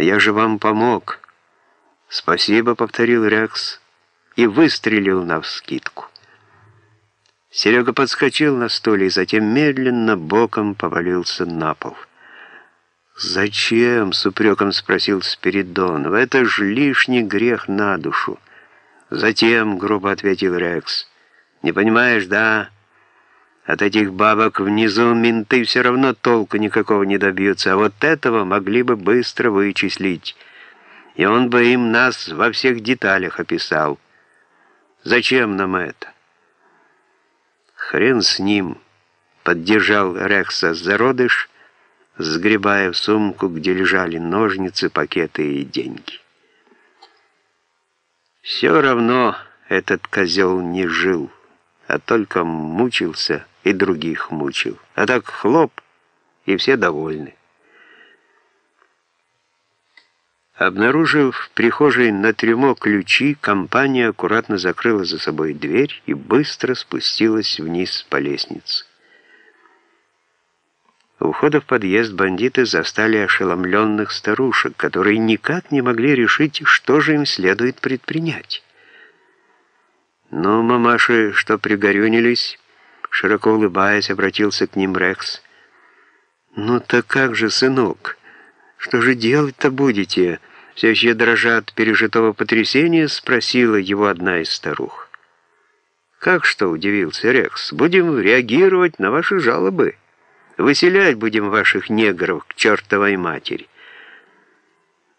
Но я же вам помог. Спасибо, повторил Рекс и выстрелил навскидку. Серега подскочил на стуле и затем медленно боком повалился на пол. «Зачем?» — с упреком спросил Спиридонов. «Это ж лишний грех на душу». «Затем», — грубо ответил Рекс. «Не понимаешь, да? От этих бабок внизу менты все равно толку никакого не добьются, а вот этого могли бы быстро вычислить, и он бы им нас во всех деталях описал. Зачем нам это?» «Хрен с ним», — поддержал Рекса зародыш, сгребая в сумку, где лежали ножницы, пакеты и деньги. Все равно этот козел не жил, а только мучился и других мучил. А так хлоп, и все довольны. Обнаружив в прихожей на трюмо ключи, компания аккуратно закрыла за собой дверь и быстро спустилась вниз по лестнице. У входа в подъезд бандиты застали ошеломленных старушек, которые никак не могли решить, что же им следует предпринять. Но мамаши, что пригорюнились, широко улыбаясь, обратился к ним Рекс. «Ну так как же, сынок, что же делать-то будете?» все еще дрожа от пережитого потрясения, спросила его одна из старух. «Как что?» — удивился Рекс. «Будем реагировать на ваши жалобы. Выселять будем ваших негров к чертовой матери».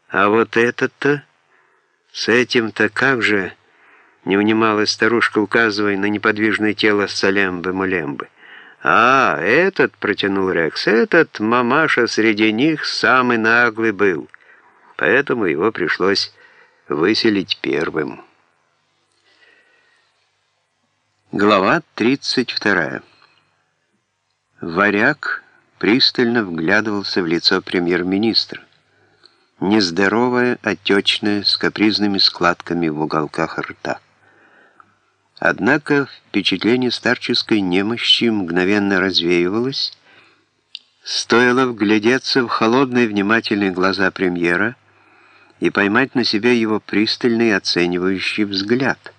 «А вот этот-то? С этим-то как же?» — не унималась старушка, указывая на неподвижное тело Салембы-Мулембы. «А, этот!» — протянул Рекс. «Этот, мамаша, среди них самый наглый был» поэтому его пришлось выселить первым. Глава 32. Варяг пристально вглядывался в лицо премьер-министра. Нездоровое, отечное, с капризными складками в уголках рта. Однако впечатление старческой немощи мгновенно развеивалось, стоило вглядеться в холодные внимательные глаза премьера, и поймать на себе его пристальный оценивающий взгляд.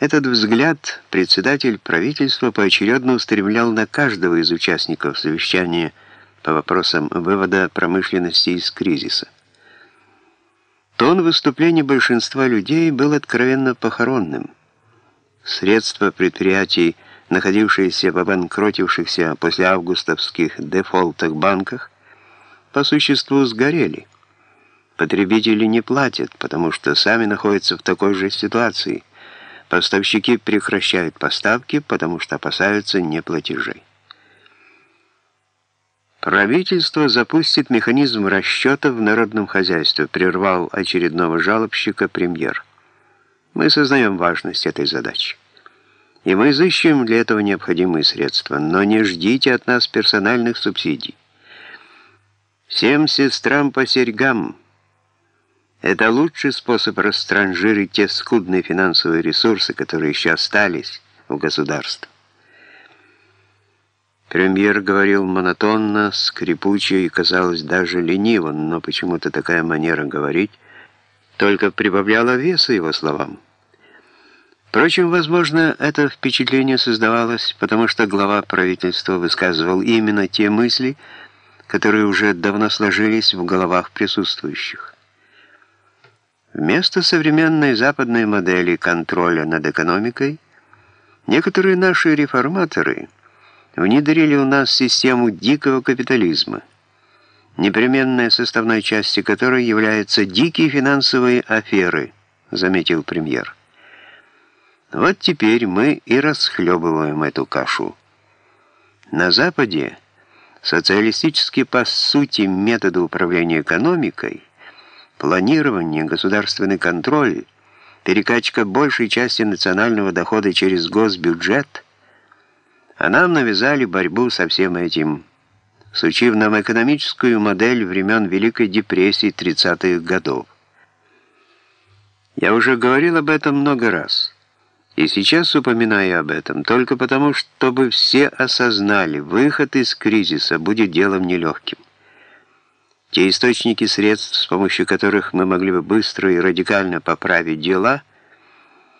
Этот взгляд председатель правительства поочередно устремлял на каждого из участников совещания по вопросам вывода промышленности из кризиса. Тон выступлений большинства людей был откровенно похоронным. Средства предприятий, находившиеся в обанкротившихся после августовских дефолтах банках, по существу сгорели. Потребители не платят, потому что сами находятся в такой же ситуации. Поставщики прекращают поставки, потому что опасаются неплатежей. Правительство запустит механизм расчета в народном хозяйстве, прервал очередного жалобщика премьер. Мы сознаем важность этой задачи. И мы изыщем для этого необходимые средства, но не ждите от нас персональных субсидий. Всем сестрам по серьгам – это лучший способ растранжирить те скудные финансовые ресурсы, которые еще остались у государства. Премьер говорил монотонно, скрипуче и, казалось, даже лениво, но почему-то такая манера говорить только прибавляла веса его словам. Впрочем, возможно, это впечатление создавалось, потому что глава правительства высказывал именно те мысли, которые уже давно сложились в головах присутствующих. Вместо современной западной модели контроля над экономикой, некоторые наши реформаторы внедрили у нас систему дикого капитализма, непременной составной частью которой являются дикие финансовые аферы, заметил премьер. Вот теперь мы и расхлебываем эту кашу. На Западе социалистические по сути методы управления экономикой – планирование, государственный контроль, перекачка большей части национального дохода через госбюджет, а нам навязали борьбу со всем этим, сучив нам экономическую модель времен Великой депрессии 30-х годов. Я уже говорил об этом много раз, и сейчас упоминаю об этом, только потому, чтобы все осознали, выход из кризиса будет делом нелегким. Те источники средств, с помощью которых мы могли бы быстро и радикально поправить дела –